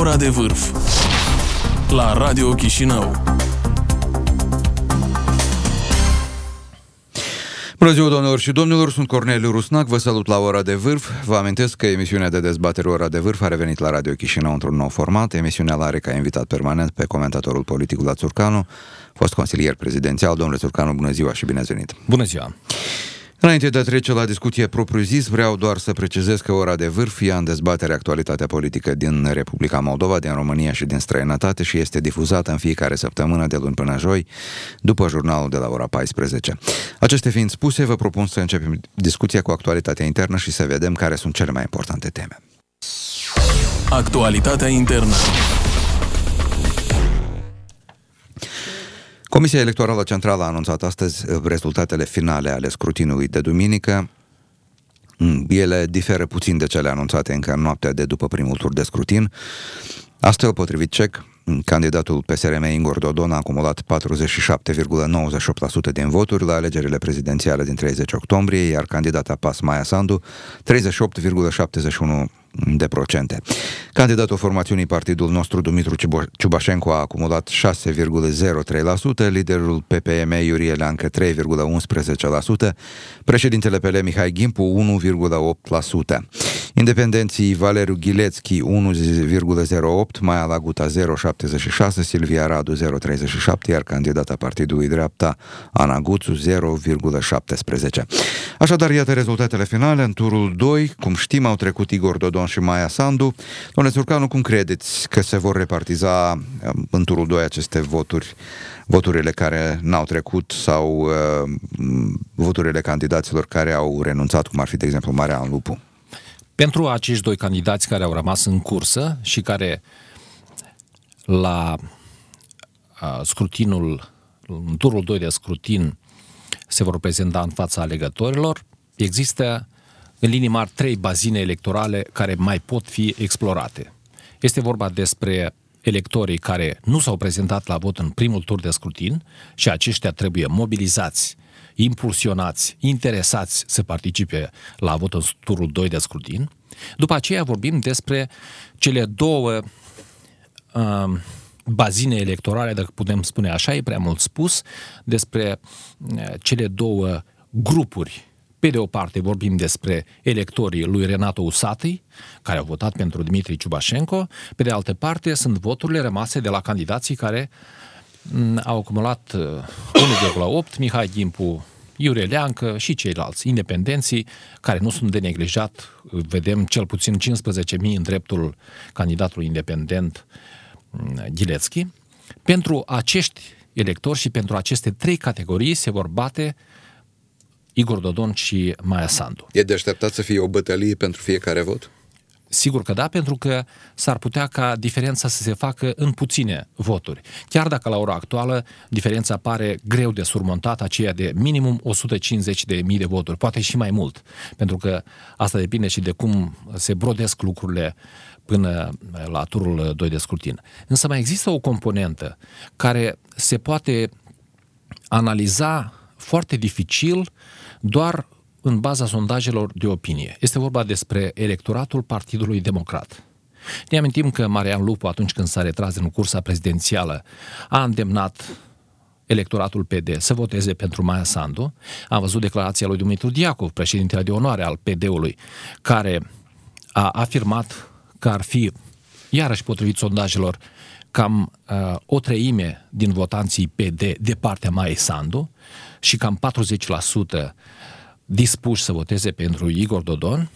ora de vârf la Radio Chișinău. Bună ziua, doamnelor și domnilor, sunt Corneliu Rusnac, vă salut la Ora de Vârf. Vă amintesc că emisiunea de dezbatere Ora de Vârf a revenit la Radio Chișinău într-un nou format. Emisiunea la are ca invitat permanent pe comentatorul politic la Țurcanu, fost consilier prezidențial. Domnule Țurcanu, bună ziua și bine ați venit! Bună ziua! Înainte de a trece la discuție propriu-zis, vreau doar să precizez că ora de vârf ia în dezbatere actualitatea politică din Republica Moldova, din România și din străinătate și este difuzată în fiecare săptămână de luni până joi, după jurnalul de la ora 14. Aceste fiind spuse, vă propun să începem discuția cu actualitatea internă și să vedem care sunt cele mai importante teme. Actualitatea internă. Comisia Electorală Centrală a anunțat astăzi rezultatele finale ale scrutinului de duminică. Ele diferă puțin de cele anunțate încă în noaptea de după primul tur de scrutin. Astfel, potrivit CEC, candidatul PSRM Ingor Dodon a acumulat 47,98% din voturi la alegerile prezidențiale din 30 octombrie, iar candidata PAS Maia Sandu 38,71% de procente. Candidatul formațiunii partidul nostru, Dumitru Ciubașenko, a acumulat 6,03%, liderul PPM Iurie Leancă 3,11%, președintele PL Mihai Gimpu 1,8%. Independenții Valeriu Ghilețchi 1,08, Maia Laguta 0,76, Silvia Radu 0,37, iar candidata Partidului Dreapta Ana Guțu 0,17. Așadar, iată rezultatele finale. În turul 2, cum știm, au trecut Igor Dodon și Maia Sandu. Domnule Țurcanu, cum credeți că se vor repartiza um, în turul 2 aceste voturi, voturile care n-au trecut sau uh, voturile candidaților care au renunțat, cum ar fi, de exemplu, Marea Lupu? Pentru acești doi candidați care au rămas în cursă și care la scrutinul, în turul 2 de scrutin se vor prezenta în fața alegătorilor, există în linii mari trei bazine electorale care mai pot fi explorate. Este vorba despre electorii care nu s-au prezentat la vot în primul tur de scrutin și aceștia trebuie mobilizați impulsionați, interesați să participe la vot în turul 2 de scrutin. După aceea vorbim despre cele două uh, bazine electorale, dacă putem spune așa, e prea mult spus, despre uh, cele două grupuri pe de o parte vorbim despre electorii lui Renato Usatăi, care au votat pentru Dmitri Ciubașenko, pe de altă parte sunt voturile rămase de la candidații care mm, au acumulat 1,8, uh, Mihai Gimpu Iure Leancă și ceilalți independenții care nu sunt de neglijat. Vedem cel puțin 15.000 în dreptul candidatului independent mm, Ghilețchi. Pentru acești electori și pentru aceste trei categorii se vor bate Igor Dodon și Maia Sandu. E de așteptat să fie o bătălie pentru fiecare vot? Sigur că da, pentru că s-ar putea ca diferența să se facă în puține voturi. Chiar dacă la ora actuală diferența pare greu de surmontat, aceea de minimum 150 de mii de voturi, poate și mai mult, pentru că asta depinde și de cum se brodesc lucrurile până la turul 2 de scrutin. Însă mai există o componentă care se poate analiza foarte dificil doar în baza sondajelor de opinie. Este vorba despre electoratul Partidului Democrat. Ne amintim că Marian Lupu, atunci când s-a retras în cursa prezidențială, a îndemnat electoratul PD să voteze pentru Maia Sandu. Am văzut declarația lui Dumitru Diacov, președintele de onoare al PD-ului, care a afirmat că ar fi, iarăși potrivit sondajelor, cam uh, o treime din votanții PD de partea Maia Sandu și cam 40% dispuși să voteze pentru Igor Dodon.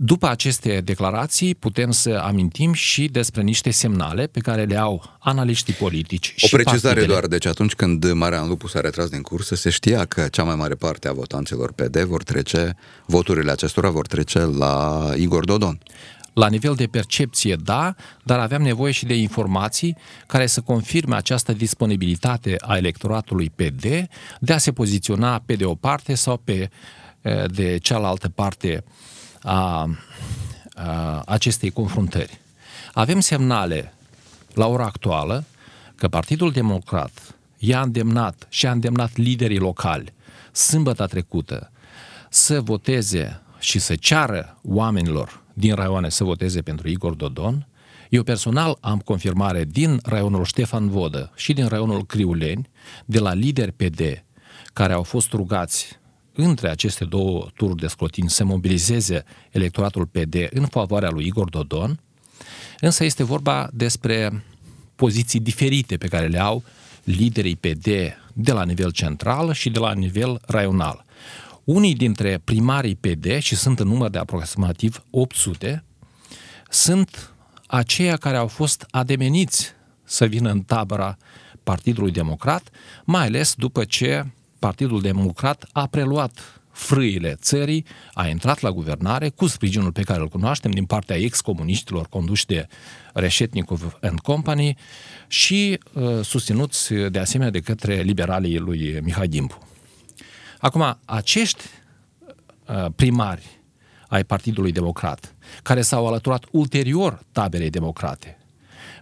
După aceste declarații putem să amintim și despre niște semnale pe care le au analiștii politici O și precizare partidele. doar, deci atunci când Marian Lupu s-a retras din cursă, se știa că cea mai mare parte a votanților PD vor trece, voturile acestora vor trece la Igor Dodon. La nivel de percepție, da, dar aveam nevoie și de informații care să confirme această disponibilitate a electoratului PD de a se poziționa pe de o parte sau pe de cealaltă parte a, a acestei confruntări. Avem semnale la ora actuală că Partidul Democrat i-a îndemnat și a îndemnat liderii locali sâmbătă trecută să voteze și să ceară oamenilor din raioane să voteze pentru Igor Dodon, Eu personal am confirmare din raionul Ștefan Vodă și din raionul Criuleni, de la lideri PD, care au fost rugați între aceste două tururi de scrutin să mobilizeze electoratul PD în favoarea lui Igor Dodon, însă este vorba despre poziții diferite pe care le au liderii PD de la nivel central și de la nivel raional. Unii dintre primarii PD, și sunt în număr de aproximativ 800, sunt aceia care au fost ademeniți să vină în tabăra Partidului Democrat, mai ales după ce Partidul Democrat a preluat frâile țării, a intrat la guvernare cu sprijinul pe care îl cunoaștem din partea ex-comuniștilor conduși de Reșetnikov and Company și uh, susținuți de asemenea de către liberalii lui Mihai Dimpu. Acum, acești uh, primari ai Partidului Democrat, care s-au alăturat ulterior taberei democrate,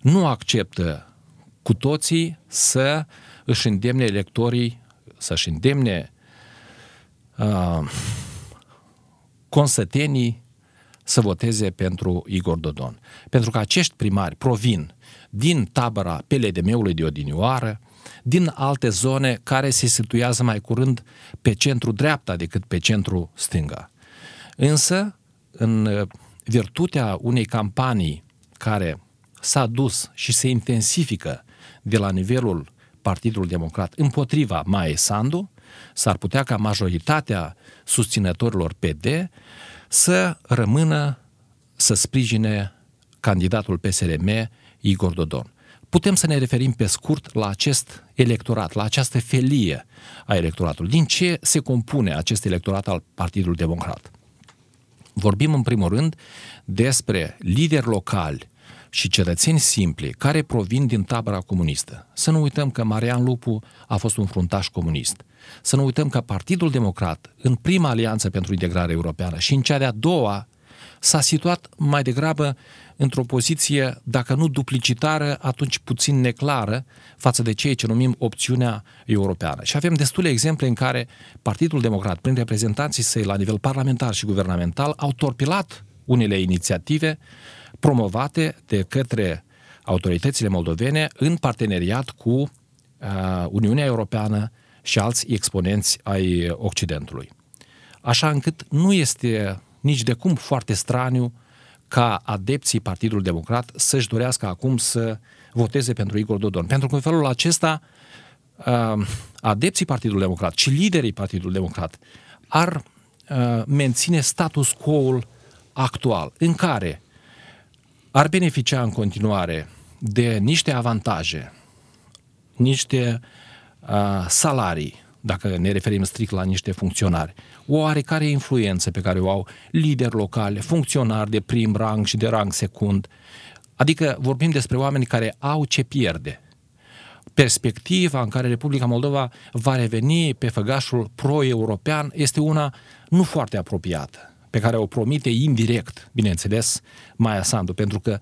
nu acceptă cu toții să își îndemne electorii, să-și îndemne uh, consătenii să voteze pentru Igor Dodon. Pentru că acești primari provin din tabăra PLDM-ului de odinioară, din alte zone care se situează mai curând pe centru dreapta decât pe centru stânga. Însă, în uh, virtutea unei campanii care s-a dus și se intensifică de la nivelul Partidului Democrat împotriva Mae Sandu, s-ar putea ca majoritatea susținătorilor PD să rămână să sprijine candidatul PSRM Igor Dodon. Putem să ne referim pe scurt la acest electorat, la această felie a electoratului. Din ce se compune acest electorat al Partidului Democrat? Vorbim în primul rând despre lideri locali și cetățeni simpli care provin din tabăra comunistă. Să nu uităm că Marian Lupu a fost un fruntaș comunist. Să nu uităm că Partidul Democrat, în prima alianță pentru integrare europeană și în cea de-a doua, s-a situat mai degrabă într-o poziție, dacă nu duplicitară, atunci puțin neclară față de ceea ce numim opțiunea europeană. Și avem destule exemple în care Partidul Democrat, prin reprezentanții săi la nivel parlamentar și guvernamental, au torpilat unele inițiative promovate de către autoritățile moldovene în parteneriat cu uh, Uniunea Europeană și alți exponenți ai Occidentului. Așa încât nu este nici de cum foarte straniu ca adepții Partidului Democrat să-și dorească acum să voteze pentru Igor Dodon. Pentru că în felul acesta uh, adepții Partidului Democrat și liderii Partidului Democrat ar uh, menține status quo-ul actual, în care ar beneficia în continuare de niște avantaje, niște uh, salarii, dacă ne referim strict la niște funcționari, o oarecare influență pe care o au lideri locale, funcționari de prim rang și de rang secund. Adică vorbim despre oameni care au ce pierde. Perspectiva în care Republica Moldova va reveni pe făgașul pro-european este una nu foarte apropiată, pe care o promite indirect, bineînțeles, Maia Sandu, pentru că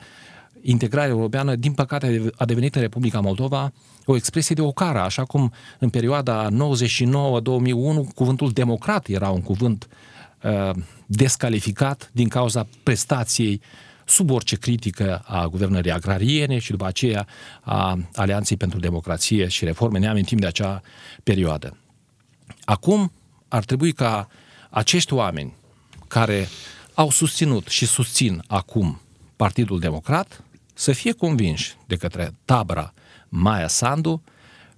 integrarea europeană, din păcate, a devenit în Republica Moldova o expresie de ocară, așa cum în perioada 99-2001 cuvântul democrat era un cuvânt uh, descalificat din cauza prestației sub orice critică a guvernării agrariene și după aceea a Alianței pentru Democrație și Reforme. Ne amintim de acea perioadă. Acum ar trebui ca acești oameni care au susținut și susțin acum Partidul Democrat să fie convinși de către tabra Maia Sandu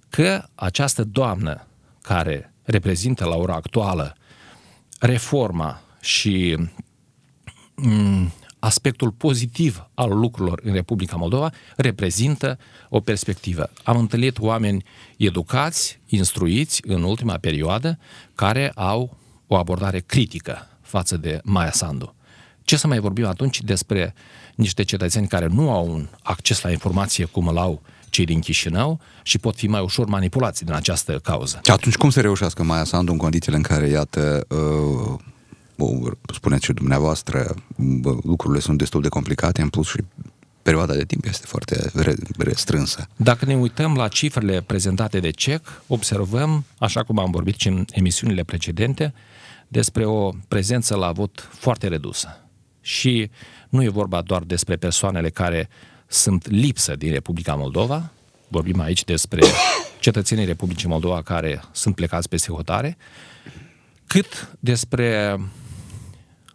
că această doamnă care reprezintă la ora actuală reforma și mm, aspectul pozitiv al lucrurilor în Republica Moldova reprezintă o perspectivă. Am întâlnit oameni educați, instruiți în ultima perioadă, care au o abordare critică față de Maia Sandu. Ce să mai vorbim atunci despre niște cetățeni care nu au un acces la informație cum îl au cei din Chișinău și pot fi mai ușor manipulați din această cauză. Atunci cum să reușească Maia Sandu în condițiile în care, iată, uh, spuneți și dumneavoastră, lucrurile sunt destul de complicate, în plus și perioada de timp este foarte restrânsă. Dacă ne uităm la cifrele prezentate de CEC, observăm, așa cum am vorbit și în emisiunile precedente, despre o prezență la vot foarte redusă. Și nu e vorba doar despre persoanele care sunt lipsă din Republica Moldova. Vorbim aici despre cetățenii Republicii Moldova care sunt plecați peste hotare, cât despre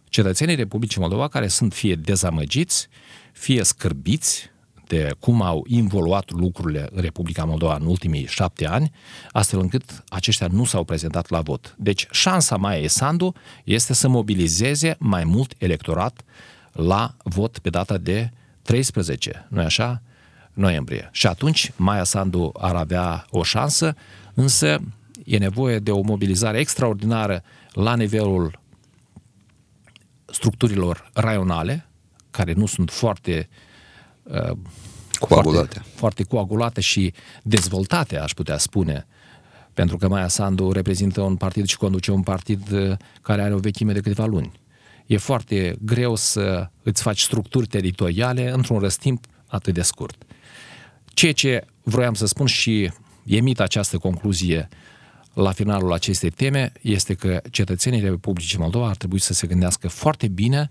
cetățenii Republicii Moldova care sunt fie dezamăgiți, fie scârbiți de cum au involuat lucrurile în Republica Moldova în ultimii șapte ani, astfel încât aceștia nu s-au prezentat la vot. Deci șansa Maia Sandu este să mobilizeze mai mult electorat la vot pe data de 13, nu așa? Noiembrie. Și atunci Maia Sandu ar avea o șansă, însă e nevoie de o mobilizare extraordinară la nivelul structurilor raionale, care nu sunt foarte uh, coagulate. Foarte, foarte coagulate și dezvoltate, aș putea spune, pentru că Maia Sandu reprezintă un partid și conduce un partid uh, care are o vechime de câteva luni. E foarte greu să îți faci structuri teritoriale într-un răstimp atât de scurt. Ceea ce vroiam să spun și emit această concluzie la finalul acestei teme este că cetățenii Republicii Moldova ar trebui să se gândească foarte bine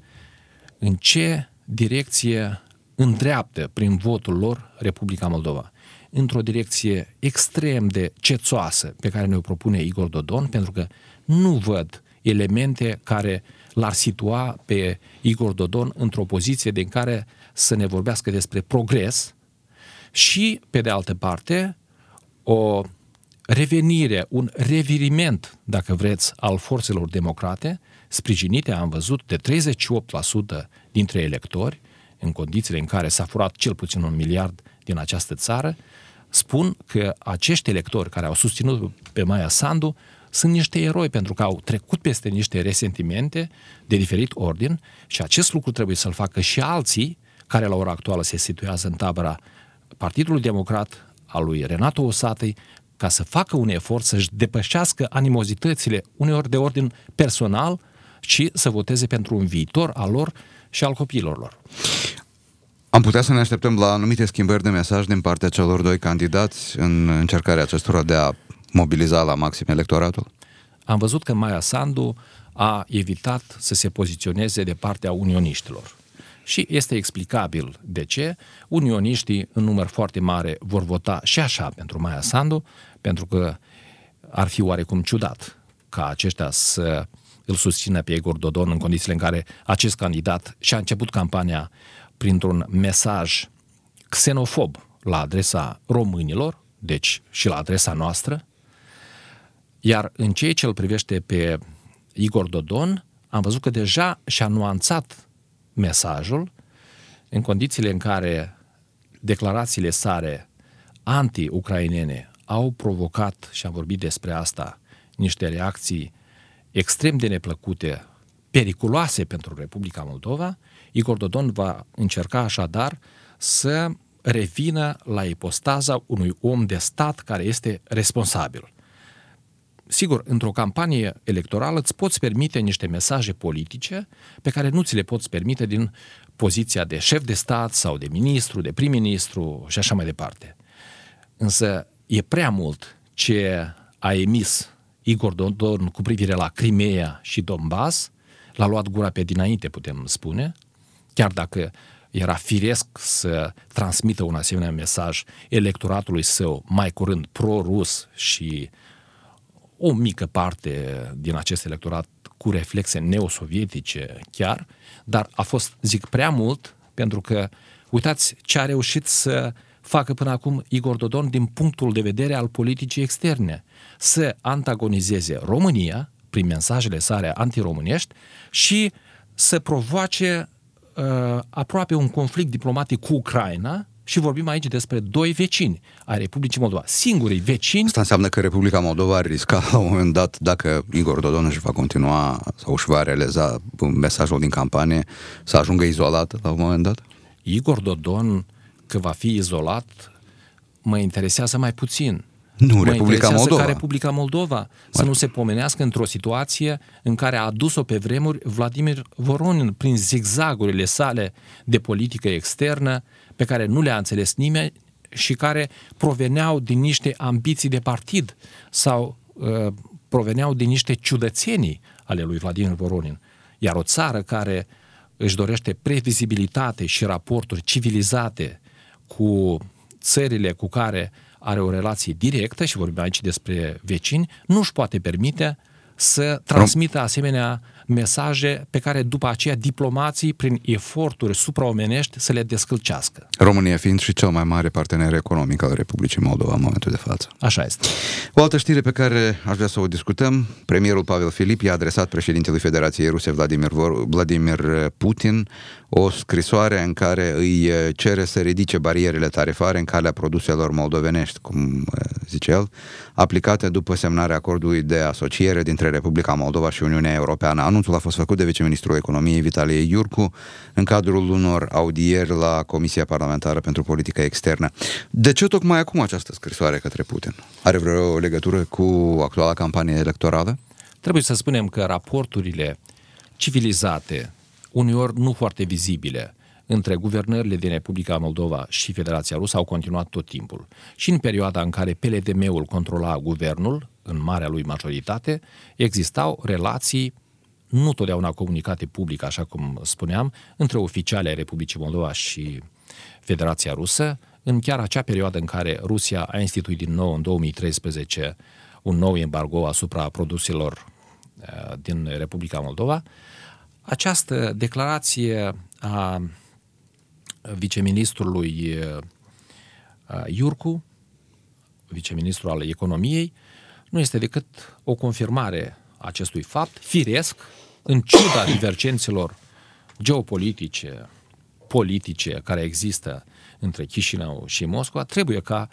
în ce direcție îndreaptă prin votul lor Republica Moldova. Într-o direcție extrem de cețoasă pe care ne-o propune Igor Dodon, pentru că nu văd elemente care l-ar situa pe Igor Dodon într-o poziție din care să ne vorbească despre progres și, pe de altă parte, o revenire, un reviriment, dacă vreți, al forțelor democrate, sprijinite, am văzut, de 38% dintre electori, în condițiile în care s-a furat cel puțin un miliard din această țară, spun că acești electori care au susținut pe Maia Sandu sunt niște eroi pentru că au trecut peste niște resentimente de diferit ordin și acest lucru trebuie să-l facă și alții care la ora actuală se situează în tabăra Partidului Democrat al lui Renato Osatei ca să facă un efort să-și depășească animozitățile uneori de ordin personal și să voteze pentru un viitor al lor și al copiilor lor. Am putea să ne așteptăm la anumite schimbări de mesaj din partea celor doi candidați în încercarea acestora de a mobiliza la maxim electoratul? Am văzut că Maia Sandu a evitat să se poziționeze de partea unioniștilor. Și este explicabil de ce. Unioniștii în număr foarte mare vor vota și așa pentru Maia Sandu, pentru că ar fi oarecum ciudat ca aceștia să îl susțină pe Igor Dodon în condițiile în care acest candidat și-a început campania printr-un mesaj xenofob la adresa românilor, deci și la adresa noastră, iar în ceea ce îl privește pe Igor Dodon, am văzut că deja și-a nuanțat mesajul în condițiile în care declarațiile sale anti-ucrainene au provocat, și am vorbit despre asta, niște reacții extrem de neplăcute, periculoase pentru Republica Moldova, Igor Dodon va încerca așadar să revină la ipostaza unui om de stat care este responsabil. Sigur, într-o campanie electorală îți poți permite niște mesaje politice pe care nu ți le poți permite din poziția de șef de stat sau de ministru, de prim-ministru și așa mai departe. Însă e prea mult ce a emis Igor Dodon cu privire la Crimea și Donbass, l-a luat gura pe dinainte, putem spune, chiar dacă era firesc să transmită un asemenea mesaj electoratului său, mai curând pro-rus și o mică parte din acest electorat cu reflexe neosovietice chiar, dar a fost, zic, prea mult, pentru că uitați ce a reușit să facă până acum Igor Dodon din punctul de vedere al politicii externe, să antagonizeze România prin mesajele sale antiromânești și să provoace uh, aproape un conflict diplomatic cu Ucraina, și vorbim aici despre doi vecini ai Republicii Moldova. Singurii vecini... Asta înseamnă că Republica Moldova ar risca la un moment dat, dacă Igor Dodon își va continua sau își va realiza mesajul din campanie, să ajungă izolat la un moment dat? Igor Dodon, că va fi izolat, mă interesează mai puțin. Nu, mă Republica Moldova. ca Republica Moldova să nu se pomenească într-o situație în care a adus-o pe vremuri Vladimir Voronin prin zigzagurile sale de politică externă, pe care nu le-a înțeles nimeni și care proveneau din niște ambiții de partid sau uh, proveneau din niște ciudățenii ale lui Vladimir Voronin. Iar o țară care își dorește previzibilitate și raporturi civilizate cu țările cu care are o relație directă, și vorbim aici despre vecini, nu își poate permite să transmită asemenea mesaje pe care după aceea diplomații, prin eforturi supraomenești, să le descălcească. România fiind și cel mai mare partener economic al Republicii Moldova în momentul de față. Așa este. O altă știre pe care aș vrea să o discutăm, premierul Pavel Filip i-a adresat președintelui Federației Ruse Vladimir, Vladimir Putin o scrisoare în care îi cere să ridice barierele tarifare în calea produselor moldovenești, cum zice el, aplicate după semnarea acordului de asociere dintre Republica Moldova și Uniunea Europeană. Anunțul a fost făcut de viceministrul economiei Vitalie Iurcu în cadrul unor audieri la Comisia Parlamentară pentru Politică Externă. De ce tocmai acum această scrisoare către Putin? Are vreo legătură cu actuala campanie electorală? Trebuie să spunem că raporturile civilizate, uneori nu foarte vizibile, între guvernările din Republica Moldova și Federația Rusă au continuat tot timpul. Și în perioada în care PLDM-ul controla guvernul, în marea lui majoritate, existau relații nu totdeauna comunicate public, așa cum spuneam, între oficiale ai Republicii Moldova și Federația Rusă, în chiar acea perioadă în care Rusia a instituit din nou, în 2013, un nou embargo asupra produselor uh, din Republica Moldova, această declarație a viceministrului uh, Iurcu, viceministrul al economiei, nu este decât o confirmare a acestui fapt, firesc, în ciuda divergențelor geopolitice, politice care există între Chișinău și Moscova, trebuie ca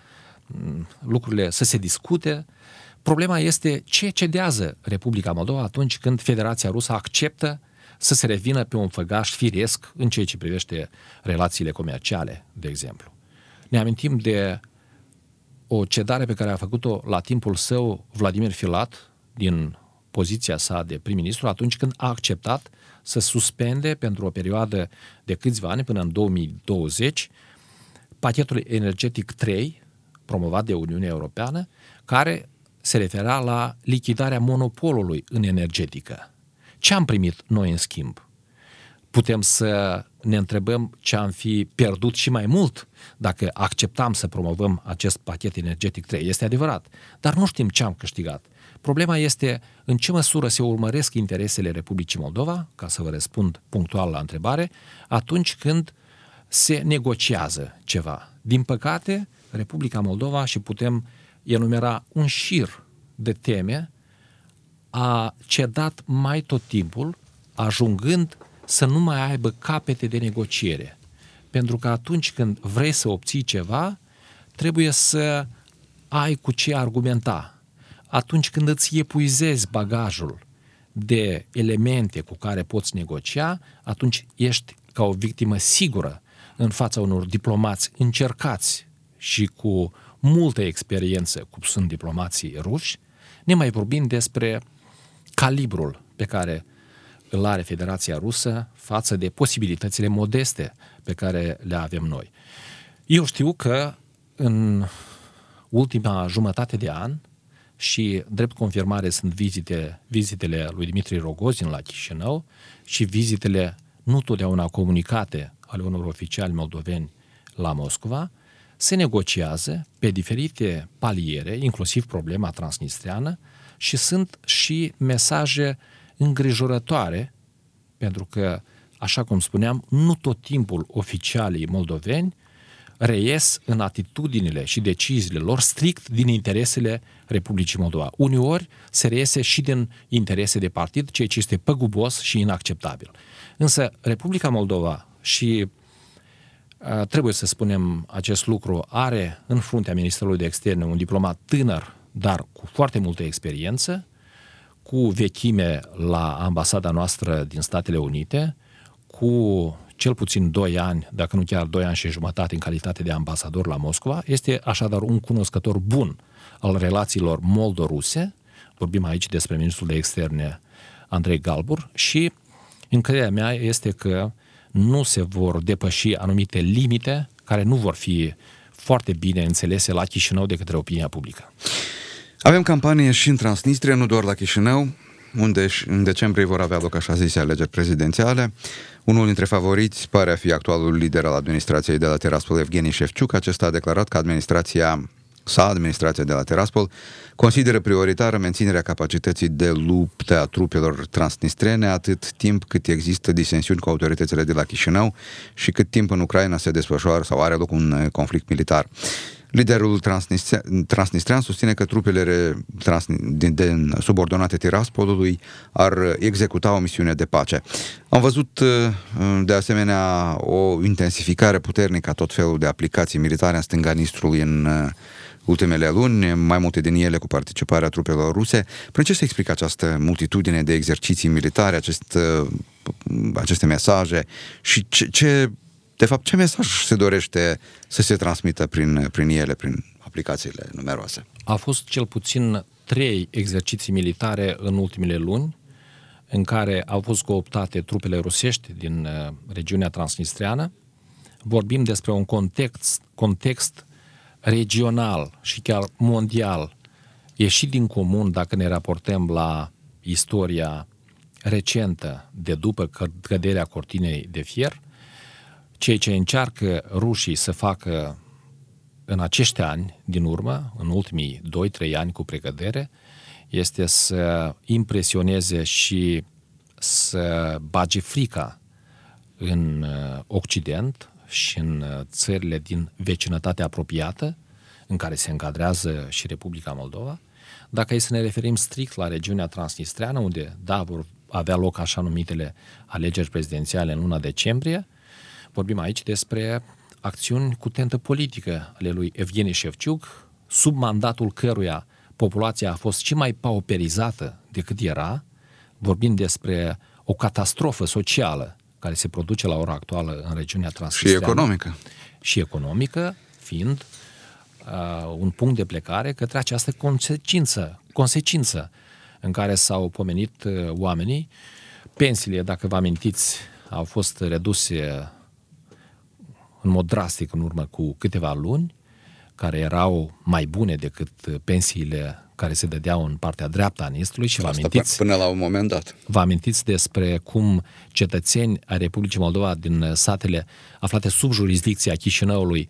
mm, lucrurile să se discute. Problema este ce cedează Republica Moldova atunci când Federația Rusă acceptă să se revină pe un făgaș firesc în ceea ce privește relațiile comerciale, de exemplu. Ne amintim de o cedare pe care a făcut-o la timpul său Vladimir Filat din poziția sa de prim-ministru atunci când a acceptat să suspende pentru o perioadă de câțiva ani până în 2020 pachetul energetic 3 promovat de Uniunea Europeană care se referea la lichidarea monopolului în energetică. Ce am primit noi în schimb? Putem să ne întrebăm ce am fi pierdut și mai mult dacă acceptam să promovăm acest pachet energetic 3. Este adevărat, dar nu știm ce am câștigat. Problema este în ce măsură se urmăresc interesele Republicii Moldova, ca să vă răspund punctual la întrebare, atunci când se negociază ceva. Din păcate, Republica Moldova, și putem enumera un șir de teme, a cedat mai tot timpul, ajungând să nu mai aibă capete de negociere. Pentru că atunci când vrei să obții ceva, trebuie să ai cu ce argumenta. Atunci când îți epuizezi bagajul de elemente cu care poți negocia, atunci ești ca o victimă sigură în fața unor diplomați încercați și cu multă experiență, cum sunt diplomații ruși, ne mai vorbim despre calibrul pe care îl are Federația Rusă față de posibilitățile modeste pe care le avem noi. Eu știu că în ultima jumătate de an și drept confirmare sunt vizite, vizitele lui Dimitri Rogozin la Chișinău și vizitele nu totdeauna comunicate ale unor oficiali moldoveni la Moscova, se negociază pe diferite paliere, inclusiv problema transnistriană, și sunt și mesaje îngrijorătoare, pentru că, așa cum spuneam, nu tot timpul oficialii moldoveni reies în atitudinile și deciziile lor strict din interesele Republicii Moldova. Uneori se reiese și din interese de partid, ceea ce este păgubos și inacceptabil. Însă Republica Moldova și trebuie să spunem acest lucru, are în fruntea Ministerului de Externe un diplomat tânăr, dar cu foarte multă experiență, cu vechime la ambasada noastră din Statele Unite, cu cel puțin 2 ani, dacă nu chiar 2 ani și jumătate în calitate de ambasador la Moscova, este așadar un cunoscător bun al relațiilor moldo-ruse, vorbim aici despre ministrul de externe Andrei Galbur, și încrederea mea este că nu se vor depăși anumite limite care nu vor fi foarte bine înțelese la Chișinău de către opinia publică. Avem campanie și în Transnistria, nu doar la Chișinău, unde în decembrie vor avea loc așa zise alegeri prezidențiale, Unul dintre favoriți pare a fi actualul lider al administrației de la Tiraspol, Evgeni Șefciuc. Acesta a declarat că administrația sa, administrația de la Tiraspol, consideră prioritară menținerea capacității de luptă a trupelor transnistrene atât timp cât există disensiuni cu autoritățile de la Chișinău și cât timp în Ucraina se desfășoară sau are loc un uh, conflict militar. Liderul transnistrean susține că trupele din, din subordonate Tiraspolului ar executa o misiune de pace. Am văzut uh, de asemenea o intensificare puternică a tot felul de aplicații militare în stânga Nistrului în uh, ultimele luni, mai multe din ele cu participarea trupelor ruse. Prin ce se explică această multitudine de exerciții militare, acest, uh, aceste mesaje și ce, ce de fapt, ce mesaj se dorește să se transmită prin, prin ele, prin aplicațiile numeroase? A fost cel puțin trei exerciții militare în ultimele luni, în care au fost cooptate trupele rusești din uh, regiunea transnistreană. Vorbim despre un context, context regional și chiar mondial ieșit din comun dacă ne raportăm la istoria recentă de după căderea cortinei de fier, ceea ce încearcă rușii să facă în acești ani din urmă, în ultimii 2-3 ani cu precădere, este să impresioneze și să bage frica în uh, Occident și în uh, țările din vecinătatea apropiată, în care se încadrează și Republica Moldova, dacă e să ne referim strict la regiunea transnistreană, unde, da, vor avea loc așa numitele alegeri prezidențiale în luna decembrie, vorbim aici despre acțiuni cu tentă politică ale lui Evgeni Șevciuc, sub mandatul căruia populația a fost și mai pauperizată decât era, vorbind despre o catastrofă socială care se produce la ora actuală în regiunea Transnistria. Și economică. Și economică, fiind uh, un punct de plecare către această consecință, consecință în care s-au pomenit uh, oamenii. Pensiile, dacă vă amintiți, au fost reduse în mod drastic în urmă cu câteva luni, care erau mai bune decât pensiile care se dădeau în partea dreaptă a Nistului și vă amintiți... până la un moment dat. Vă amintiți despre cum cetățeni ai Republicii Moldova din satele aflate sub jurisdicția Chișinăului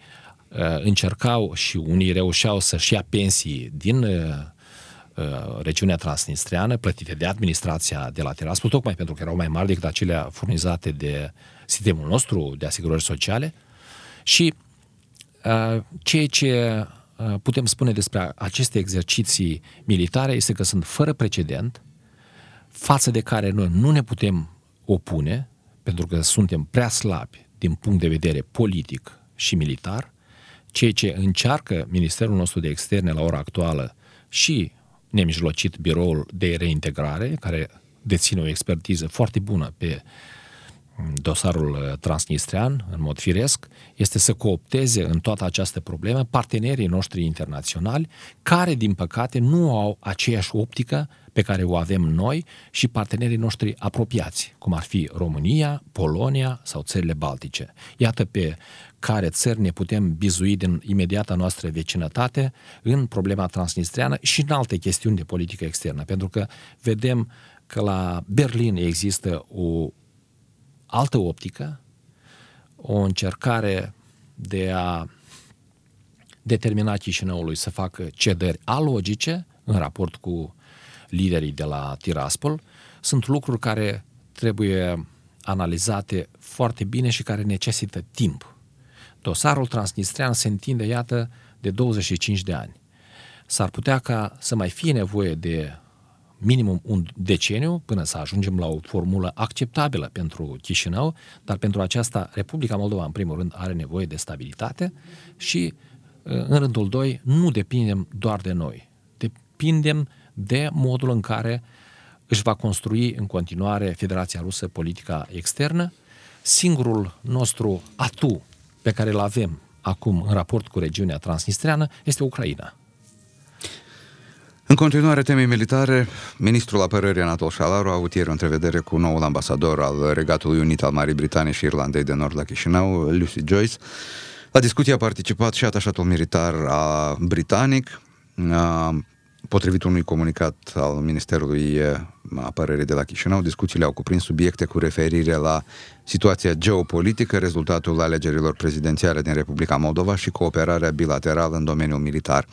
uh, încercau și unii reușeau să-și ia pensii din uh, uh, regiunea transnistreană, plătite de administrația de la Tiraspol, tocmai pentru că erau mai mari decât acelea furnizate de sistemul nostru de asigurări sociale. Și ceea ce putem spune despre aceste exerciții militare este că sunt fără precedent, față de care noi nu ne putem opune, pentru că suntem prea slabi din punct de vedere politic și militar, ceea ce încearcă Ministerul nostru de Externe la ora actuală și nemijlocit biroul de reintegrare, care deține o expertiză foarte bună pe dosarul uh, transnistrean, în mod firesc, este să coopteze în toată această problemă partenerii noștri internaționali, care, din păcate, nu au aceeași optică pe care o avem noi și partenerii noștri apropiați, cum ar fi România, Polonia sau țările Baltice. Iată pe care țări ne putem bizui din imediata noastră vecinătate în problema transnistreană și în alte chestiuni de politică externă, pentru că vedem că la Berlin există o altă optică, o încercare de a determina Chișinăului să facă cedări alogice în raport cu liderii de la Tiraspol, sunt lucruri care trebuie analizate foarte bine și care necesită timp. Dosarul transnistrian se întinde, iată, de 25 de ani. S-ar putea ca să mai fie nevoie de minimum un deceniu până să ajungem la o formulă acceptabilă pentru Chișinău, dar pentru aceasta Republica Moldova, în primul rând, are nevoie de stabilitate și, în rândul doi, nu depindem doar de noi. Depindem de modul în care își va construi în continuare Federația Rusă politica externă. Singurul nostru atu pe care îl avem acum în raport cu regiunea transnistreană este Ucraina. În continuare temei militare, ministrul apărării Anatol Șalaru a avut ieri o întrevedere cu noul ambasador al Regatului Unit al Marii Britanii și Irlandei de Nord la Chișinău, Lucy Joyce. La discuție a participat și atașatul militar a britanic. Potrivit unui comunicat al Ministerului Apărării de la Chișinău, discuțiile au cuprins subiecte cu referire la situația geopolitică, rezultatul alegerilor prezidențiale din Republica Moldova și cooperarea bilaterală în domeniul militar.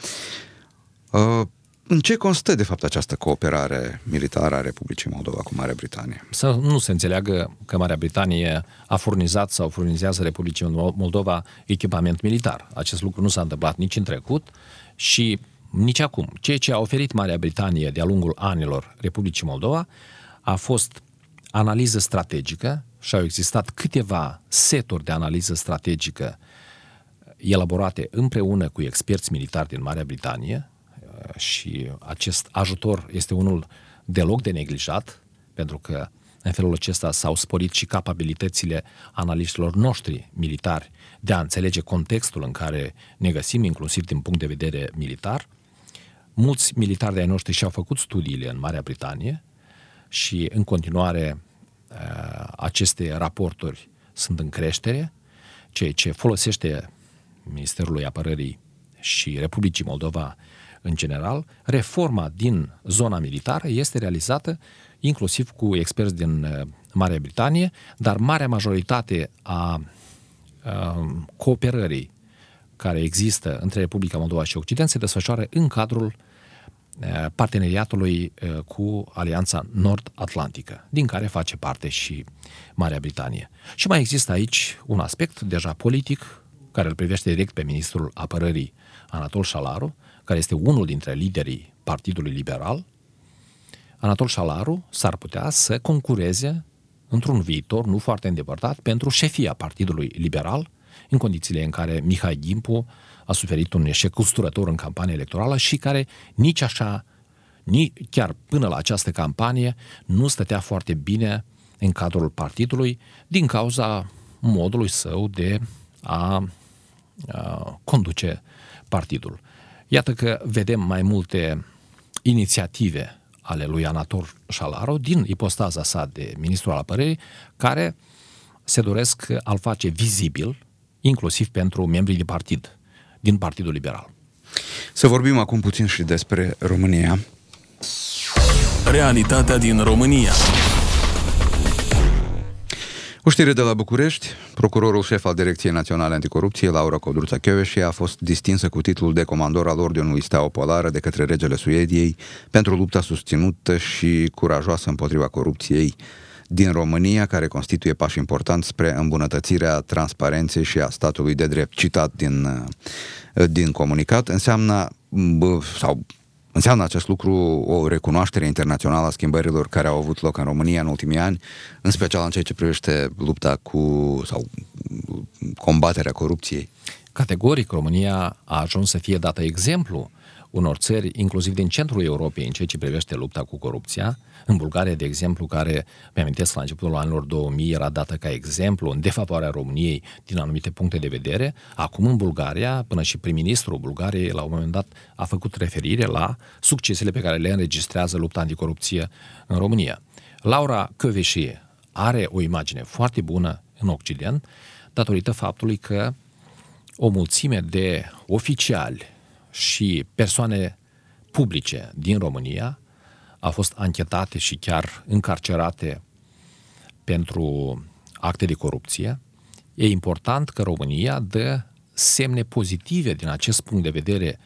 În ce constă, de fapt, această cooperare militară a Republicii Moldova cu Marea Britanie? Să nu se înțeleagă că Marea Britanie a furnizat sau furnizează Republicii Moldova echipament militar. Acest lucru nu s-a întâmplat nici în trecut și nici acum. Ceea ce a oferit Marea Britanie de-a lungul anilor Republicii Moldova a fost analiză strategică și au existat câteva seturi de analiză strategică elaborate împreună cu experți militari din Marea Britanie, și acest ajutor este unul deloc de neglijat, pentru că în felul acesta s-au sporit și capabilitățile analiștilor noștri militari de a înțelege contextul în care ne găsim, inclusiv din punct de vedere militar. Mulți militari de ai noștri și-au făcut studiile în Marea Britanie și în continuare aceste raporturi sunt în creștere, ceea ce folosește Ministerului Apărării și Republicii Moldova în general, reforma din zona militară este realizată inclusiv cu experți din uh, Marea Britanie, dar marea majoritate a, a cooperării care există între Republica Moldova și Occident se desfășoară în cadrul uh, parteneriatului uh, cu Alianța Nord-Atlantică, din care face parte și Marea Britanie. Și mai există aici un aspect deja politic, care îl privește direct pe ministrul apărării Anatol Șalaru, care este unul dintre liderii Partidului Liberal, Anatol Șalaru s-ar putea să concureze într-un viitor nu foarte îndepărtat pentru șefia Partidului Liberal, în condițiile în care Mihai Gimpu a suferit un eșec usturător în campania electorală și care nici așa, nici chiar până la această campanie, nu stătea foarte bine în cadrul partidului din cauza modului său de a, a conduce partidul. Iată că vedem mai multe inițiative ale lui Anator Șalaru din ipostaza sa de ministru al apărării, care se doresc al face vizibil, inclusiv pentru membrii de partid, din Partidul Liberal. Să vorbim acum puțin și despre România. Realitatea din România. O știre de la București, procurorul șef al Direcției Naționale Anticorupție, Laura Codruța Chioveși, a fost distinsă cu titlul de comandor al Ordinului Steaua Polară de către regele Suediei pentru lupta susținută și curajoasă împotriva corupției din România, care constituie pași importanți spre îmbunătățirea transparenței și a statului de drept. Citat din, din comunicat, înseamnă sau Înseamnă acest lucru o recunoaștere internațională a schimbărilor care au avut loc în România în ultimii ani, în special în ceea ce privește lupta cu sau combaterea corupției? Categoric, România a ajuns să fie dată exemplu unor țări, inclusiv din centrul Europei, în ceea ce privește lupta cu corupția. În Bulgaria, de exemplu, care, mi amintesc, la începutul anilor 2000 era dată ca exemplu în defavoarea României din anumite puncte de vedere. Acum, în Bulgaria, până și prim-ministrul Bulgariei, la un moment dat, a făcut referire la succesele pe care le înregistrează lupta anticorupție în România. Laura Căveși are o imagine foarte bună în Occident, datorită faptului că o mulțime de oficiali și persoane publice din România au fost anchetate și chiar încarcerate pentru acte de corupție. E important că România dă semne pozitive din acest punct de vedere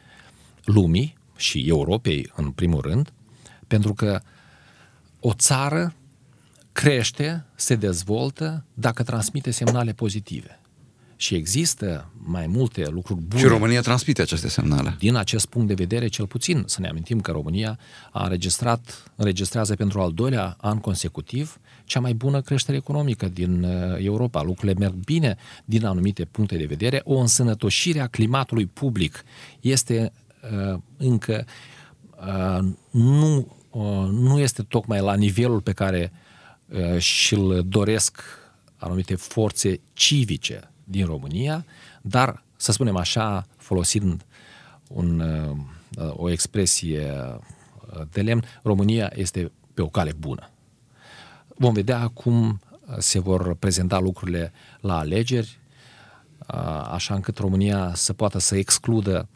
lumii și Europei în primul rând, pentru că o țară crește, se dezvoltă dacă transmite semnale pozitive și există mai multe lucruri bune. Și România transmite aceste semnale. Din acest punct de vedere, cel puțin, să ne amintim că România a înregistrat, înregistrează pentru al doilea an consecutiv cea mai bună creștere economică din uh, Europa. Lucrurile merg bine din anumite puncte de vedere. O însănătoșire a climatului public este uh, încă uh, nu, uh, nu este tocmai la nivelul pe care uh, și-l doresc anumite forțe civice din România, dar, să spunem așa, folosind un, uh, o expresie uh, de lemn, România este pe o cale bună. Vom vedea cum se vor prezenta lucrurile la alegeri, uh, așa încât România să poată să excludă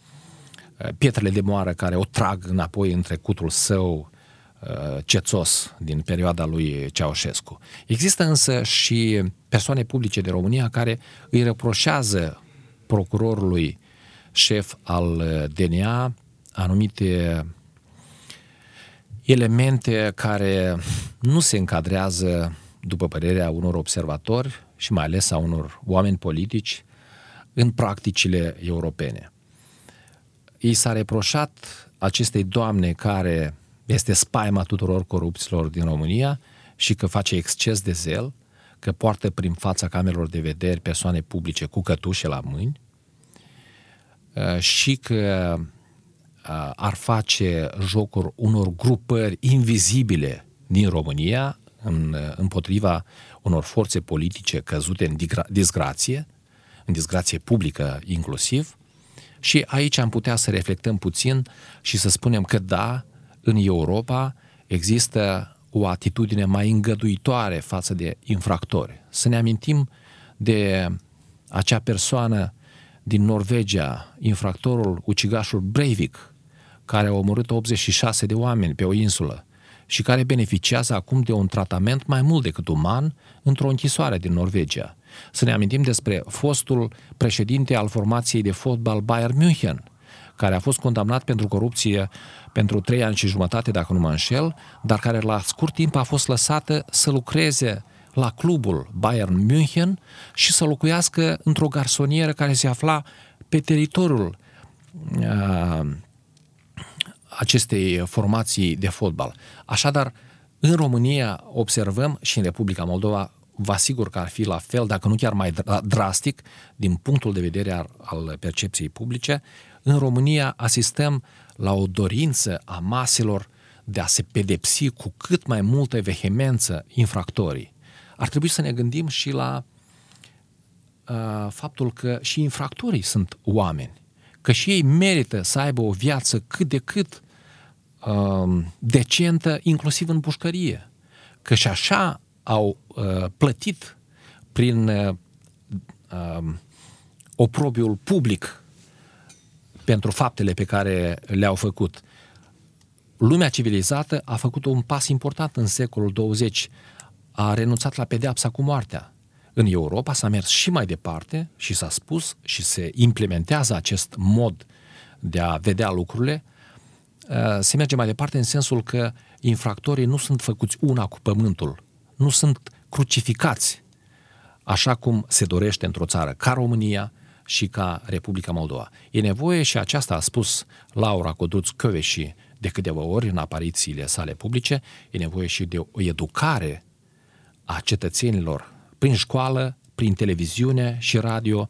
pietrele de moară care o trag înapoi în trecutul său cețos din perioada lui Ceaușescu. Există însă și persoane publice de România care îi reproșează procurorului șef al DNA anumite elemente care nu se încadrează, după părerea unor observatori și mai ales a unor oameni politici, în practicile europene. I s-a reproșat acestei doamne care este spaima tuturor corupților din România și că face exces de zel, că poartă prin fața camerelor de vedere persoane publice cu cătușe la mâini uh, și că uh, ar face jocuri unor grupări invizibile din România în, uh, împotriva unor forțe politice căzute în disgrație, în disgrație publică inclusiv, și aici am putea să reflectăm puțin și să spunem că da, în Europa există o atitudine mai îngăduitoare față de infractori. Să ne amintim de acea persoană din Norvegia, infractorul, ucigașul Breivik, care a omorât 86 de oameni pe o insulă și care beneficiază acum de un tratament mai mult decât uman într-o închisoare din Norvegia. Să ne amintim despre fostul președinte al formației de fotbal Bayern München, care a fost condamnat pentru corupție pentru trei ani și jumătate, dacă nu mă înșel, dar care la scurt timp a fost lăsată să lucreze la clubul Bayern München și să locuiască într-o garsonieră care se afla pe teritoriul uh, acestei formații de fotbal. Așadar, în România observăm și în Republica Moldova vă asigur că ar fi la fel, dacă nu chiar mai drastic, din punctul de vedere al, al percepției publice. În România asistăm la o dorință a maselor de a se pedepsi cu cât mai multă vehemență infractorii. Ar trebui să ne gândim și la uh, faptul că și infractorii sunt oameni, că și ei merită să aibă o viață cât de cât uh, decentă, inclusiv în pușcărie. Că și așa au uh, plătit prin uh, uh, oprobiul public pentru faptele pe care le-au făcut. Lumea civilizată a făcut un pas important în secolul 20, a renunțat la pedeapsa cu moartea. În Europa s-a mers și mai departe și s-a spus și se implementează acest mod de a vedea lucrurile, uh, se merge mai departe în sensul că infractorii nu sunt făcuți una cu pământul, nu sunt crucificați așa cum se dorește într-o țară ca România și ca Republica Moldova. E nevoie, și aceasta a spus Laura Codruț Căveși de câteva ori în aparițiile sale publice, e nevoie și de o educare a cetățenilor prin școală, prin televiziune și radio,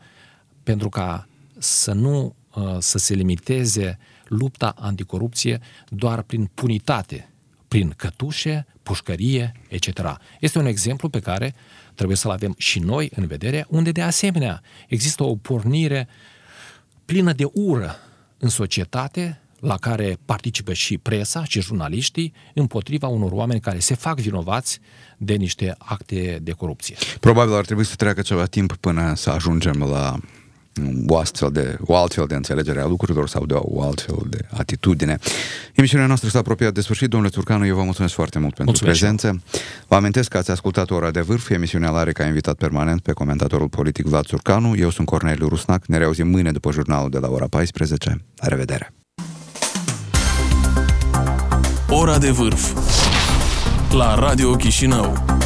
pentru ca să nu uh, să se limiteze lupta anticorupție doar prin punitate, prin cătușe, pușcărie, etc. Este un exemplu pe care trebuie să-l avem și noi în vedere, unde de asemenea există o pornire plină de ură în societate, la care participă și presa și jurnaliștii împotriva unor oameni care se fac vinovați de niște acte de corupție. Probabil ar trebui să treacă ceva timp până să ajungem la o astfel de, o altfel de înțelegere a lucrurilor sau de o altfel de atitudine. Emisiunea noastră s-a apropiat de sfârșit. Domnule Turcanu, eu vă mulțumesc foarte mult pentru mulțumesc prezență. Vă amintesc că ați ascultat Ora de Vârf. Emisiunea are ca invitat permanent pe comentatorul politic Vlad Turcanu. Eu sunt Corneliu Rusnac. Ne reauzim mâine după jurnalul de la ora 14. La revedere! Ora de Vârf la Radio Chișinău